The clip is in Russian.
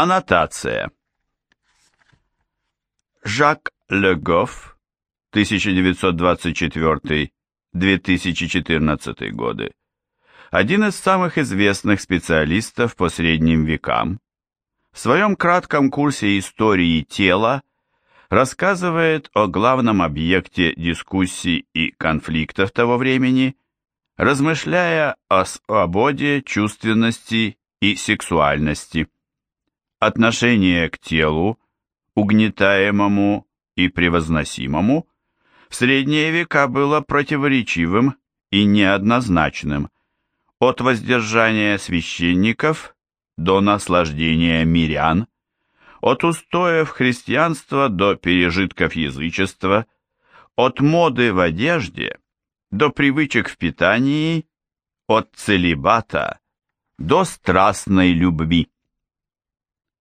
Аннотация. Жак Легофф, 1924-2014 годы, один из самых известных специалистов по средним векам, в своем кратком курсе истории тела рассказывает о главном объекте дискуссий и конфликтов того времени, размышляя о свободе, чувственности и сексуальности. Отношение к телу, угнетаемому и превозносимому, в средние века было противоречивым и неоднозначным, от воздержания священников до наслаждения мирян, от устоев христианства до пережитков язычества, от моды в одежде до привычек в питании, от целибата до страстной любви.